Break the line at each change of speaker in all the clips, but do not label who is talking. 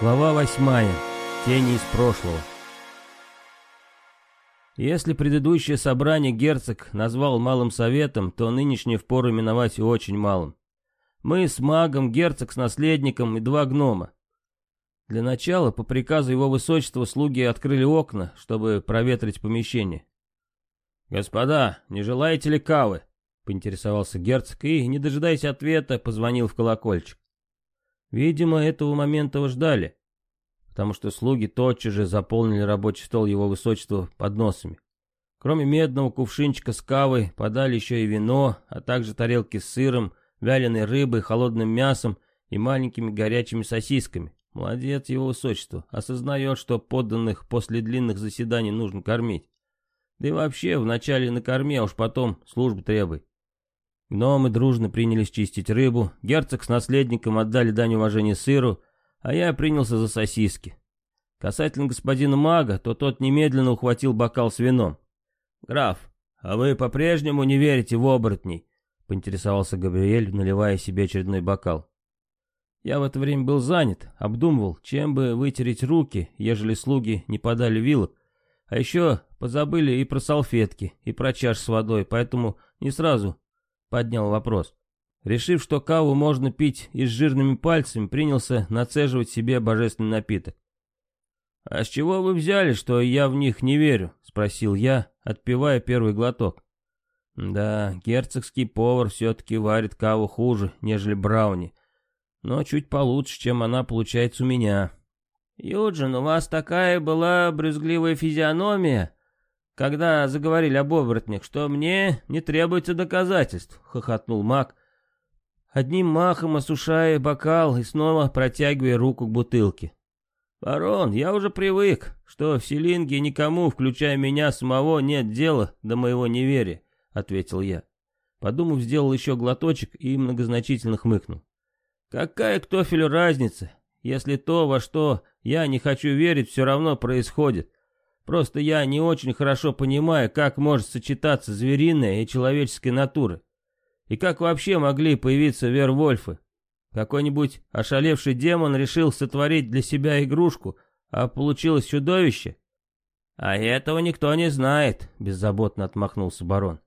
Глава восьмая. Тени из прошлого. Если предыдущее собрание герцог назвал малым советом, то нынешнее впору именовать очень малым. Мы с магом, герцог с наследником и два гнома. Для начала, по приказу его высочества, слуги открыли окна, чтобы проветрить помещение. «Господа, не желаете ли кавы?» — поинтересовался герцог и, не дожидаясь ответа, позвонил в колокольчик. Видимо, этого момента ждали, потому что слуги тотчас же заполнили рабочий стол его высочества подносами. Кроме медного кувшинчика с кавой подали еще и вино, а также тарелки с сыром, вяленой рыбой, холодным мясом и маленькими горячими сосисками. Молодец его высочество, осознает, что подданных после длинных заседаний нужно кормить. Да и вообще, вначале накорми, а уж потом службу требуй. Гномы дружно принялись чистить рыбу, герцог с наследником отдали дань уважения сыру, а я принялся за сосиски. Касательно господина мага, то тот немедленно ухватил бокал с вином. «Граф, а вы по-прежнему не верите в оборотней?» — поинтересовался Габриэль, наливая себе очередной бокал. Я в это время был занят, обдумывал, чем бы вытереть руки, ежели слуги не подали вилок, а еще позабыли и про салфетки, и про чаш с водой, поэтому не сразу поднял вопрос. Решив, что каву можно пить и с жирными пальцами, принялся нацеживать себе божественный напиток. «А с чего вы взяли, что я в них не верю?» — спросил я, отпивая первый глоток. «Да, герцогский повар все-таки варит каву хуже, нежели брауни, но чуть получше, чем она получается у меня». «Юджин, у вас такая была брюзгливая физиономия, когда заговорили об оборотнях, что мне не требуется доказательств», — хохотнул маг, одним махом осушая бокал и снова протягивая руку к бутылке. «Барон, я уже привык, что в Селинге никому, включая меня самого, нет дела до моего неверия», — ответил я. Подумав, сделал еще глоточек и многозначительно хмыкнул. «Какая к тофелю разница, если то, во что я не хочу верить, все равно происходит?» Просто я не очень хорошо понимаю, как может сочетаться звериная и человеческая натура. И как вообще могли появиться Вервольфы? Какой-нибудь ошалевший демон решил сотворить для себя игрушку, а получилось чудовище? А этого никто не знает, беззаботно отмахнулся барон.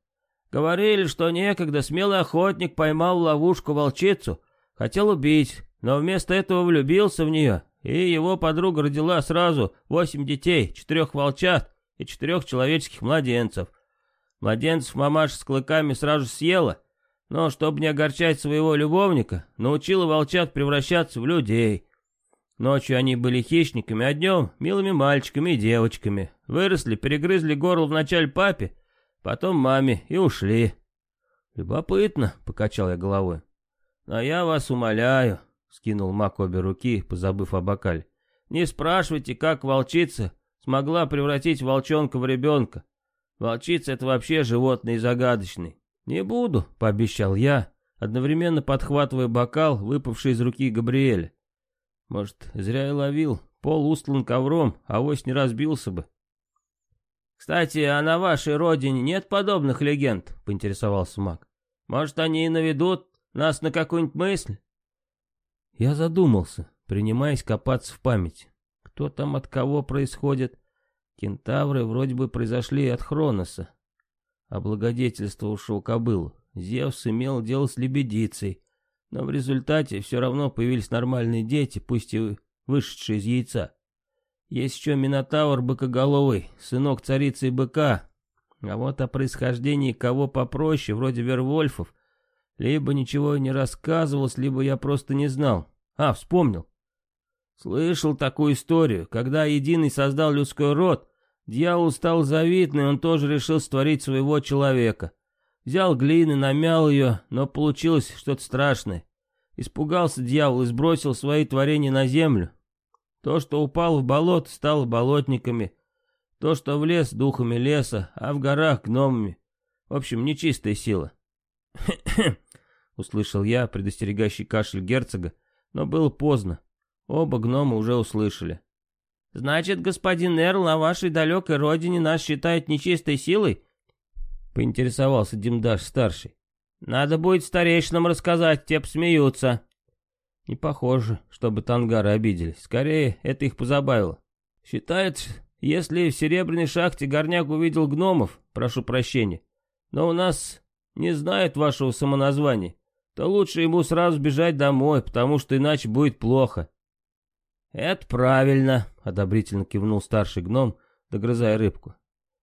Говорили, что некогда смелый охотник поймал в ловушку волчицу, хотел убить, но вместо этого влюбился в нее и его подруга родила сразу восемь детей, четырех волчат и четырех человеческих младенцев. Младенцев мамаша с клыками сразу съела, но, чтобы не огорчать своего любовника, научила волчат превращаться в людей. Ночью они были хищниками, а днем — милыми мальчиками и девочками. Выросли, перегрызли горло вначале папе, потом маме и ушли. «Любопытно», — покачал я головой. «Но я вас умоляю, скинул Мак обе руки, позабыв о бокале. «Не спрашивайте, как волчица смогла превратить волчонка в ребенка. Волчица — это вообще животный загадочный». «Не буду», — пообещал я, одновременно подхватывая бокал, выпавший из руки Габриэля. «Может, зря я ловил, пол устлан ковром, а авось не разбился бы». «Кстати, а на вашей родине нет подобных легенд?» — поинтересовался Мак. «Может, они и наведут нас на какую-нибудь мысль?» Я задумался, принимаясь копаться в памяти. Кто там от кого происходит? Кентавры вроде бы произошли от Хроноса, а благодетельство ушел кобылу. Зевс имел дело с лебедицей, но в результате все равно появились нормальные дети, пусть и вышедшие из яйца. Есть еще Минотавр Быкоголовый, сынок царицы и быка. А вот о происхождении кого попроще, вроде Вервольфов, либо ничего не рассказывалось, либо я просто не знал. А, вспомнил. Слышал такую историю. Когда Единый создал людской род, дьявол стал завидный, он тоже решил створить своего человека. Взял глины, намял ее, но получилось что-то страшное. Испугался дьявол и сбросил свои творения на землю. То, что упало в болото, стало болотниками. То, что в лес, духами леса, а в горах гномами. В общем, нечистая сила. услышал я предостерегающий кашель герцога, но было поздно. Оба гнома уже услышали. «Значит, господин Эрл на вашей далекой родине нас считает нечистой силой?» Поинтересовался Димдаш-старший. «Надо будет старейшинам рассказать, те посмеются». Не похоже, чтобы тангары обиделись. Скорее, это их позабавило. Считается, если в серебряной шахте горняк увидел гномов, прошу прощения, но у нас не знает вашего самоназвания, то лучше ему сразу бежать домой, потому что иначе будет плохо. Это правильно, одобрительно кивнул старший гном, догрызая рыбку.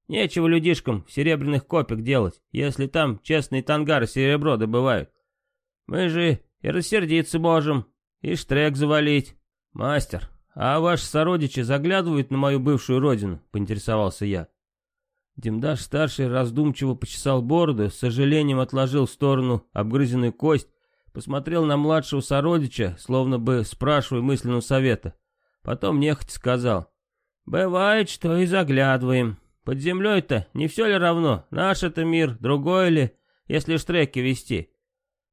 Нечего людишкам в серебряных копик делать, если там честные тангары серебро добывают. Мы же и рассердиться можем, и штрек завалить. Мастер, а ваши сородичи заглядывают на мою бывшую родину, поинтересовался я. Демдаш-старший раздумчиво почесал бороду, с сожалением отложил в сторону обгрызенную кость, посмотрел на младшего сородича, словно бы спрашивая мысленного совета. Потом нехотя сказал. «Бывает, что и заглядываем. Под землей-то не все ли равно, наш это мир, другой ли, если штреки вести.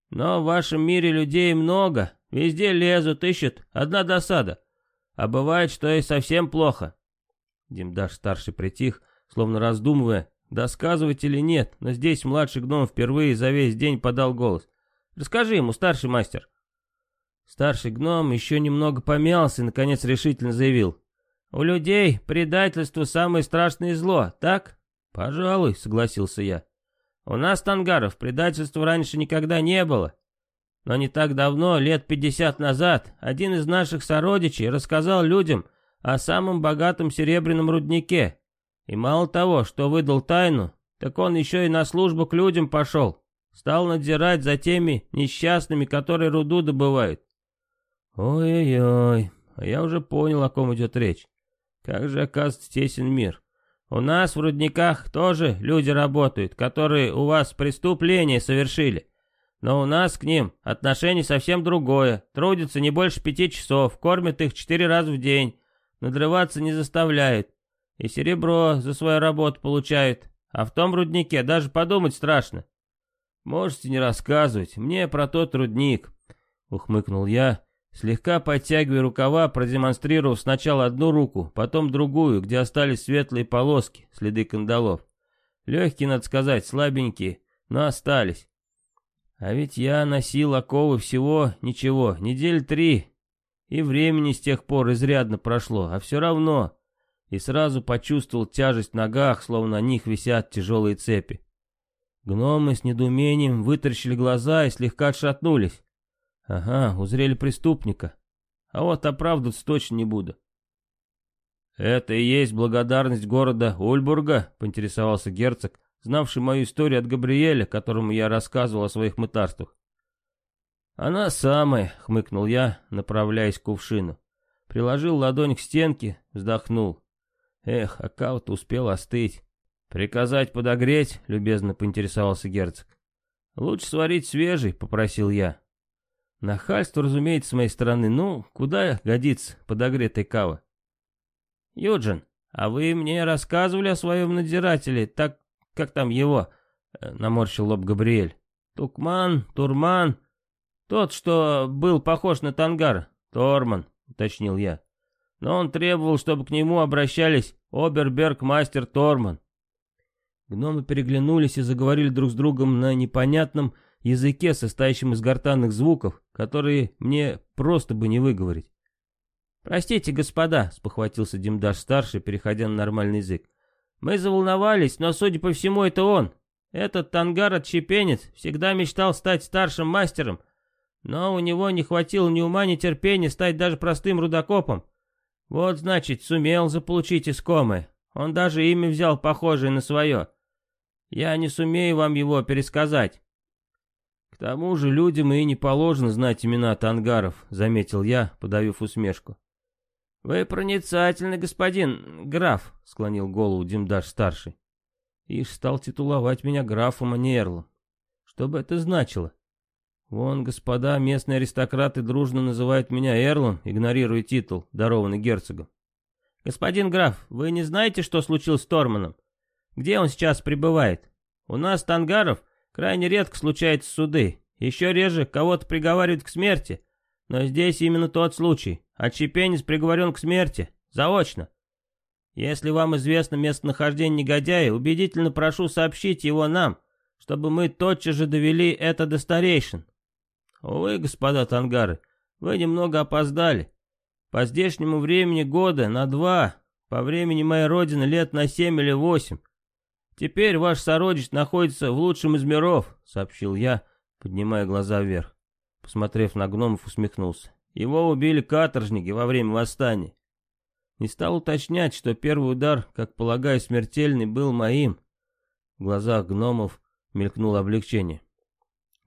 Но в вашем мире людей много, везде лезут, ищут, одна досада. А бывает, что и совсем плохо». Димдаш-старший притих, словно раздумывая, досказывать или нет, но здесь младший гном впервые за весь день подал голос. «Расскажи ему, старший мастер». Старший гном еще немного помялся и, наконец, решительно заявил. «У людей предательство самое страшное зло, так?» «Пожалуй», — согласился я. «У нас, тангаров, предательства раньше никогда не было. Но не так давно, лет пятьдесят назад, один из наших сородичей рассказал людям о самом богатом серебряном руднике. И мало того, что выдал тайну, так он еще и на службу к людям пошел. Стал надзирать за теми несчастными, которые руду добывают. Ой-ой-ой, а я уже понял, о ком идет речь. Как же, оказывается, тесен мир. У нас в рудниках тоже люди работают, которые у вас преступление совершили. Но у нас к ним отношение совсем другое. Трудятся не больше пяти часов, кормят их четыре раза в день, надрываться не заставляют. И серебро за свою работу получают. А в том руднике даже подумать страшно. Можете не рассказывать, мне про тот рудник, ухмыкнул я Слегка подтягивая рукава, продемонстрировав сначала одну руку, потом другую, где остались светлые полоски, следы кандалов. Легкие, надо сказать, слабенькие, но остались. А ведь я носил оковы всего ничего, недель три, и времени с тех пор изрядно прошло, а все равно. И сразу почувствовал тяжесть в ногах, словно на них висят тяжелые цепи. Гномы с недоумением вытаращили глаза и слегка отшатнулись. Ага, узрели преступника. А вот оправдываться точно не буду. Это и есть благодарность города Ульбурга, поинтересовался герцог, знавший мою историю от Габриэля, которому я рассказывал о своих мытарствах. «Она самая», — хмыкнул я, направляясь к кувшину. Приложил ладонь к стенке, вздохнул. Эх, аккаунт успел остыть. «Приказать подогреть?» — любезно поинтересовался герцог. «Лучше сварить свежий», — попросил я. Нахальство, разумеется, с моей стороны, ну, куда годится подогретая кава? Юджин, а вы мне рассказывали о своем надзирателе, так, как там его, э, наморщил лоб Габриэль. Тукман, Турман, тот, что был похож на Тангар, Торман, уточнил я. Но он требовал, чтобы к нему обращались Оберберг-мастер Торман. Гномы переглянулись и заговорили друг с другом на непонятном языке, состоящем из гортанных звуков, которые мне просто бы не выговорить. «Простите, господа», — спохватился Димдаш-старший, переходя на нормальный язык. «Мы заволновались, но, судя по всему, это он. Этот тангар-отщепенец всегда мечтал стать старшим мастером, но у него не хватило ни ума, ни терпения стать даже простым рудокопом. Вот, значит, сумел заполучить искомое. Он даже имя взял похожее на свое. Я не сумею вам его пересказать тому же людям и не положено знать имена тангаров», — заметил я, подавив усмешку. «Вы проницательный господин граф», — склонил голову Димдаш-старший. Ишь стал титуловать меня графом, а не эрлом. Что бы это значило? Вон, господа, местные аристократы дружно называют меня эрлом, игнорируя титул, дарованный герцогом. «Господин граф, вы не знаете, что случилось с Торманом? Где он сейчас пребывает? У нас, тангаров, Крайне редко случаются суды. Еще реже кого-то приговаривают к смерти. Но здесь именно тот случай. Отщепенец приговорен к смерти. Заочно. Если вам известно местонахождение негодяя, убедительно прошу сообщить его нам, чтобы мы тотчас же довели это до старейшин. Увы, господа тангары, Вы немного опоздали. По здешнему времени года на два, по времени моей родины лет на семь или восемь. Теперь ваш сородич находится в лучшем из миров, сообщил я, поднимая глаза вверх. Посмотрев на гномов, усмехнулся. Его убили каторжники во время восстания. Не стал уточнять, что первый удар, как полагаю, смертельный, был моим. В глазах гномов мелькнуло облегчение.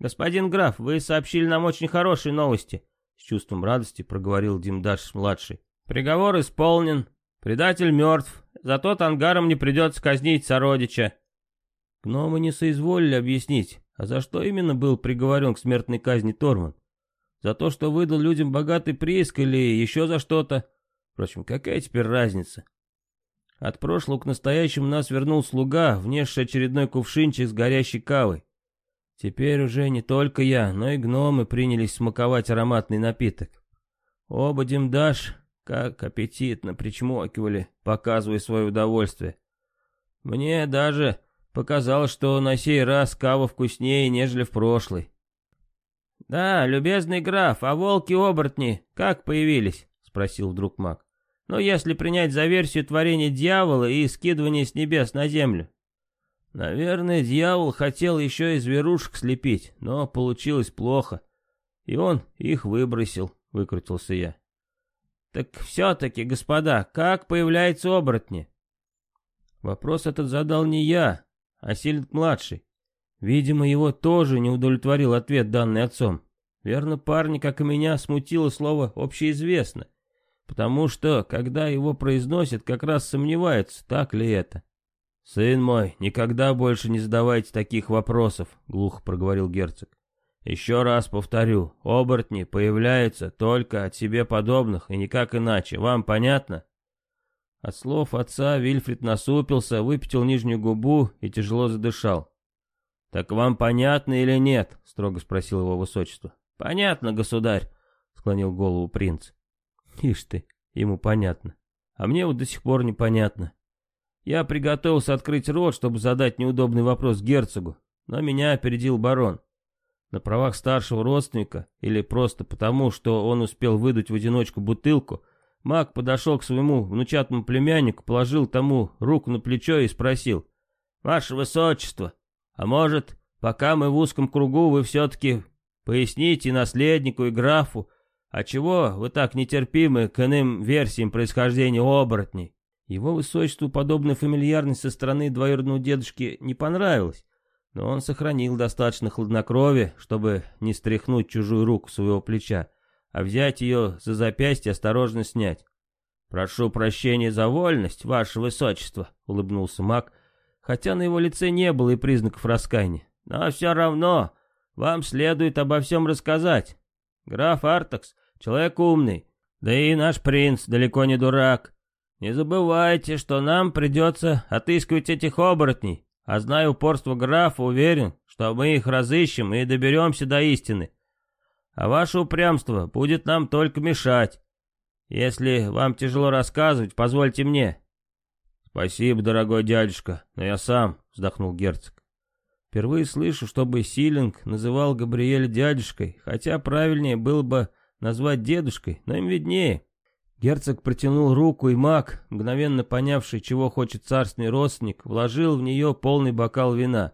«Господин граф, вы сообщили нам очень хорошие новости», — с чувством радости проговорил Димдаш-младший. «Приговор исполнен, предатель мертв, зато тангарам не придется казнить сородича». Гномы не соизволили объяснить, а за что именно был приговорен к смертной казни Торман. За то, что выдал людям богатый прииск или еще за что-то. Впрочем, какая теперь разница? От прошлого к настоящему нас вернул слуга, внесший очередной кувшинчик с горящей кавой. Теперь уже не только я, но и гномы принялись смаковать ароматный напиток. Оба Димдаш, как аппетитно причмокивали, показывая свое удовольствие. Мне даже показалось, что на сей раз кава вкуснее, нежели в прошлый. «Да, любезный граф, а волки-оборотни как появились?» — спросил вдруг маг. «Ну, если принять за версию творения дьявола и скидывания с небес на землю». Наверное, дьявол хотел еще и зверушек слепить, но получилось плохо. И он их выбросил, выкрутился я. Так все-таки, господа, как появляются оборотни? Вопрос этот задал не я, а Сильд-младший. Видимо, его тоже не удовлетворил ответ, данный отцом. Верно, парни, как и меня, смутило слово «общеизвестно», потому что, когда его произносят, как раз сомневаются, так ли это. «Сын мой, никогда больше не задавайте таких вопросов», — глухо проговорил герцог. «Еще раз повторю, оборотни появляются только от себе подобных и никак иначе. Вам понятно?» От слов отца Вильфрид насупился, выпятил нижнюю губу и тяжело задышал. «Так вам понятно или нет?» — строго спросил его высочество. «Понятно, государь», — склонил голову принц. «Ишь ты, ему понятно. А мне вот до сих пор непонятно. Я приготовился открыть рот, чтобы задать неудобный вопрос герцогу, но меня опередил барон. На правах старшего родственника, или просто потому, что он успел выдать в одиночку бутылку, маг подошел к своему внучатому племяннику, положил тому руку на плечо и спросил, «Ваше высочество, а может, пока мы в узком кругу, вы все-таки поясните наследнику и графу, а чего вы так нетерпимы к иным версиям происхождения оборотней? Его высочеству подобная фамильярность со стороны двоюродного дедушки не понравилась, но он сохранил достаточно хладнокровия, чтобы не стряхнуть чужую руку своего плеча, а взять ее за запястье осторожно снять. «Прошу прощения за вольность, ваше высочество», — улыбнулся маг, хотя на его лице не было и признаков раскаяния. «Но все равно вам следует обо всем рассказать. Граф Артакс — человек умный, да и наш принц далеко не дурак. Не забывайте, что нам придется отыскивать этих оборотней, а зная упорство графа, уверен, что мы их разыщем и доберемся до истины. А ваше упрямство будет нам только мешать. Если вам тяжело рассказывать, позвольте мне, «Спасибо, дорогой дядюшка, но я сам», — вздохнул герцог. Впервые слышу, чтобы Силинг называл Габриэля дядюшкой, хотя правильнее было бы назвать дедушкой, но им виднее. Герцог протянул руку, и маг, мгновенно понявший, чего хочет царственный родственник, вложил в нее полный бокал вина.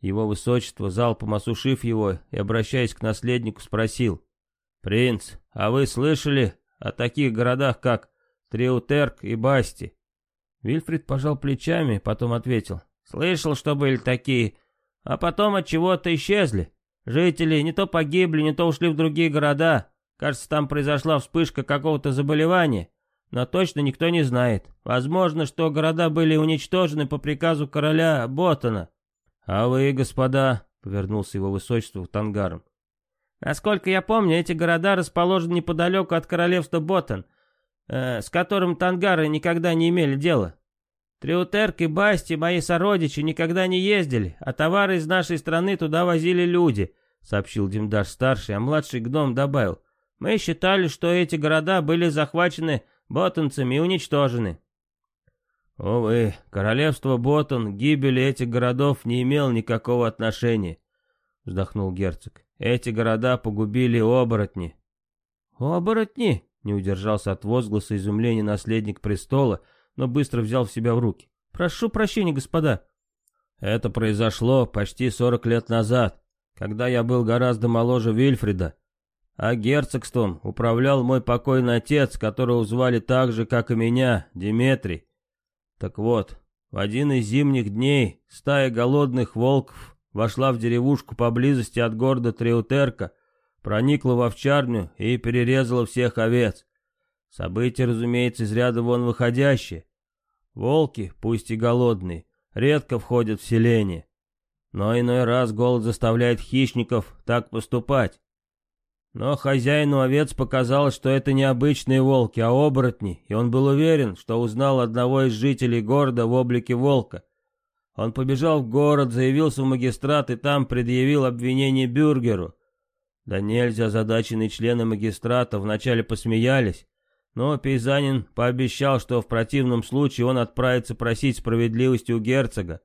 Его высочество, залпом осушив его и обращаясь к наследнику, спросил. «Принц, а вы слышали о таких городах, как Триутерк и Басти?» Вильфрид пожал плечами, потом ответил. «Слышал, что были такие, а потом от чего-то исчезли. Жители не то погибли, не то ушли в другие города. Кажется, там произошла вспышка какого-то заболевания, но точно никто не знает. Возможно, что города были уничтожены по приказу короля Ботана. А вы, господа, — повернулся его высочество к тангарам. Насколько я помню, эти города расположены неподалеку от королевства Ботан, э, с которым тангары никогда не имели дела. Триутерк и Басти, мои сородичи, никогда не ездили, а товары из нашей страны туда возили люди, сообщил Димдаш-старший, а младший гном добавил. Мы считали, что эти города были захвачены ботанцами и уничтожены. Увы, королевство Ботан к гибели этих городов не имел никакого отношения, вздохнул герцог. Эти города погубили оборотни. «Оборотни!» — не удержался от возгласа изумления наследник престола, но быстро взял в себя в руки. «Прошу прощения, господа». Это произошло почти сорок лет назад, когда я был гораздо моложе Вильфрида, а герцогством управлял мой покойный отец, которого звали так же, как и меня, Диметрий. Так вот, в один из зимних дней стая голодных волков вошла в деревушку поблизости от города Триутерка, проникла в овчарню и перерезала всех овец. События, разумеется, из ряда вон выходящие. Волки, пусть и голодные, редко входят в селение. Но иной раз голод заставляет хищников так поступать. Но хозяину овец показалось, что это не обычные волки, а оборотни, и он был уверен, что узнал одного из жителей города в облике волка. Он побежал в город, заявился в магистрат и там предъявил обвинение Бюргеру. Да нельзя озадаченные члены магистрата вначале посмеялись, но Пейзанин пообещал, что в противном случае он отправится просить справедливости у герцога.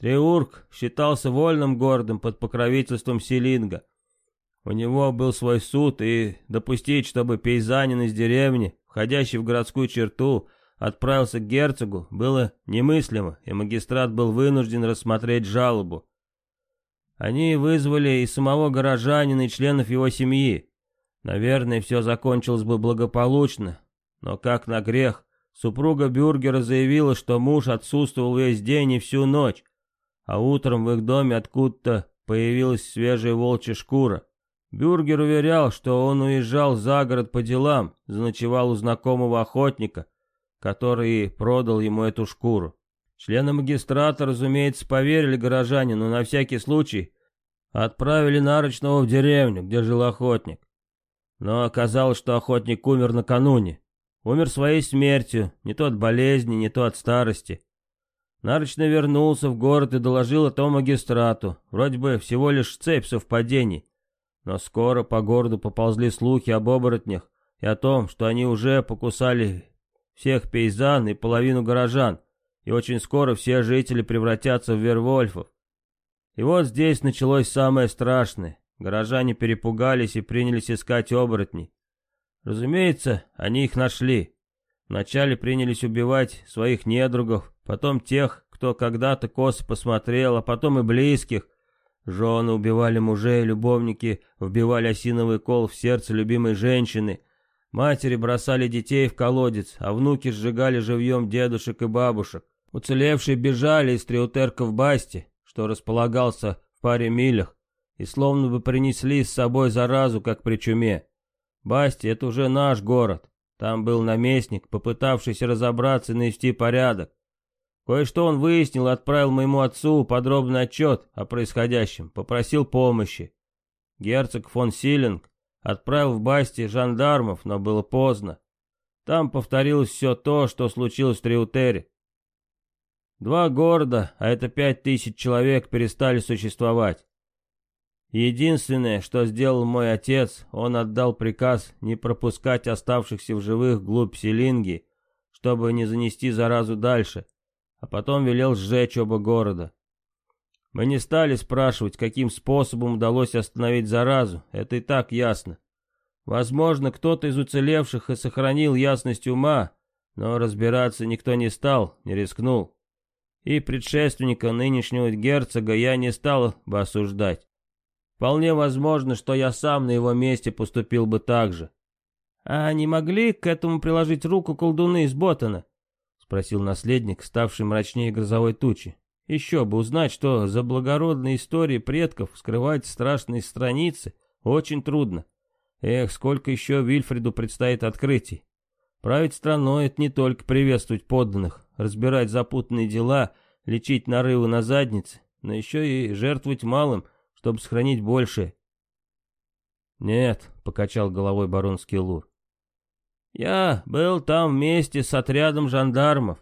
Триург считался вольным городом под покровительством Селинга. У него был свой суд, и допустить, чтобы пейзанин из деревни, входящий в городскую черту, отправился к герцогу, было немыслимо, и магистрат был вынужден рассмотреть жалобу. Они вызвали и самого горожанина, и членов его семьи. Наверное, все закончилось бы благополучно, но как на грех, супруга Бюргера заявила, что муж отсутствовал весь день и всю ночь, а утром в их доме откуда-то появилась свежая волчья шкура. Бюргер уверял, что он уезжал за город по делам, заночевал у знакомого охотника, который продал ему эту шкуру. Члены магистрата, разумеется, поверили горожане, но на всякий случай отправили Нарочного в деревню, где жил охотник. Но оказалось, что охотник умер накануне. Умер своей смертью, не то от болезни, не то от старости. Нарочно вернулся в город и доложил о том магистрату. Вроде бы всего лишь цепь совпадений. Но скоро по городу поползли слухи об оборотнях и о том, что они уже покусали всех пейзан и половину горожан, и очень скоро все жители превратятся в вервольфов. И вот здесь началось самое страшное. Горожане перепугались и принялись искать оборотней. Разумеется, они их нашли. Вначале принялись убивать своих недругов, потом тех, кто когда-то косо посмотрел, а потом и близких. Жены убивали мужей, любовники вбивали осиновый кол в сердце любимой женщины. Матери бросали детей в колодец, а внуки сжигали живьем дедушек и бабушек. Уцелевшие бежали из Триутерка в Басти, что располагался в паре милях, и словно бы принесли с собой заразу, как при чуме. Басти — это уже наш город. Там был наместник, попытавшийся разобраться и навести порядок. Кое-что он выяснил и отправил моему отцу подробный отчет о происходящем, попросил помощи. Герцог фон Силинг отправил в Басти жандармов, но было поздно. Там повторилось все то, что случилось в Триутере. Два города, а это пять тысяч человек, перестали существовать. Единственное, что сделал мой отец, он отдал приказ не пропускать оставшихся в живых глубь Селинги, чтобы не занести заразу дальше, а потом велел сжечь оба города. Мы не стали спрашивать, каким способом удалось остановить заразу, это и так ясно. Возможно, кто-то из уцелевших и сохранил ясность ума, но разбираться никто не стал, не рискнул. И предшественника нынешнего герцога я не стал бы осуждать. Вполне возможно, что я сам на его месте поступил бы так же. А не могли к этому приложить руку колдуны из Ботана? Спросил наследник, ставший мрачнее грозовой тучи. Еще бы узнать, что за благородные истории предков скрывать страшные страницы очень трудно. Эх, сколько еще Вильфреду предстоит открытий. Править страной — это не только приветствовать подданных, разбирать запутанные дела, лечить нарывы на заднице, но еще и жертвовать малым — чтобы сохранить больше. «Нет», — покачал головой баронский Лур. «Я был там вместе с отрядом жандармов.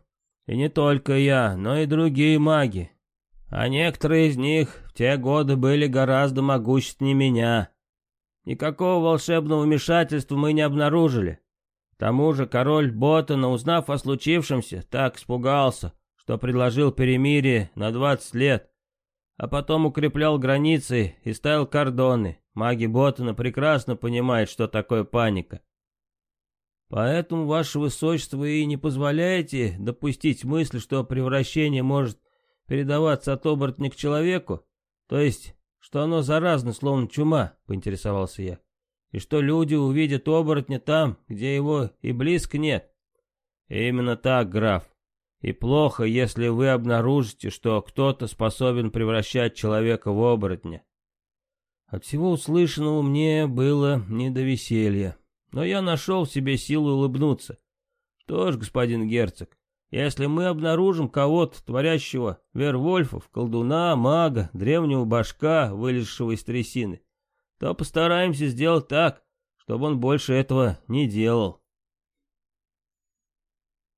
И не только я, но и другие маги. А некоторые из них в те годы были гораздо могущественнее меня. Никакого волшебного вмешательства мы не обнаружили. К тому же король Ботана, узнав о случившемся, так испугался, что предложил перемирие на двадцать лет а потом укреплял границы и ставил кордоны, Маги Боттона прекрасно понимают, что такое паника. Поэтому, ваше высочество, вы и не позволяете допустить мысль, что превращение может передаваться от оборотня к человеку? То есть, что оно заразно, словно чума, поинтересовался я. И что люди увидят оборотня там, где его и близко нет? Именно так, граф. И плохо, если вы обнаружите, что кто-то способен превращать человека в оборотня. От всего услышанного мне было не до веселья. Но я нашел в себе силу улыбнуться. Что ж, господин герцог, если мы обнаружим кого-то, творящего вервольфов, колдуна, мага, древнего башка, вылезшего из трясины, то постараемся сделать так, чтобы он больше этого не делал.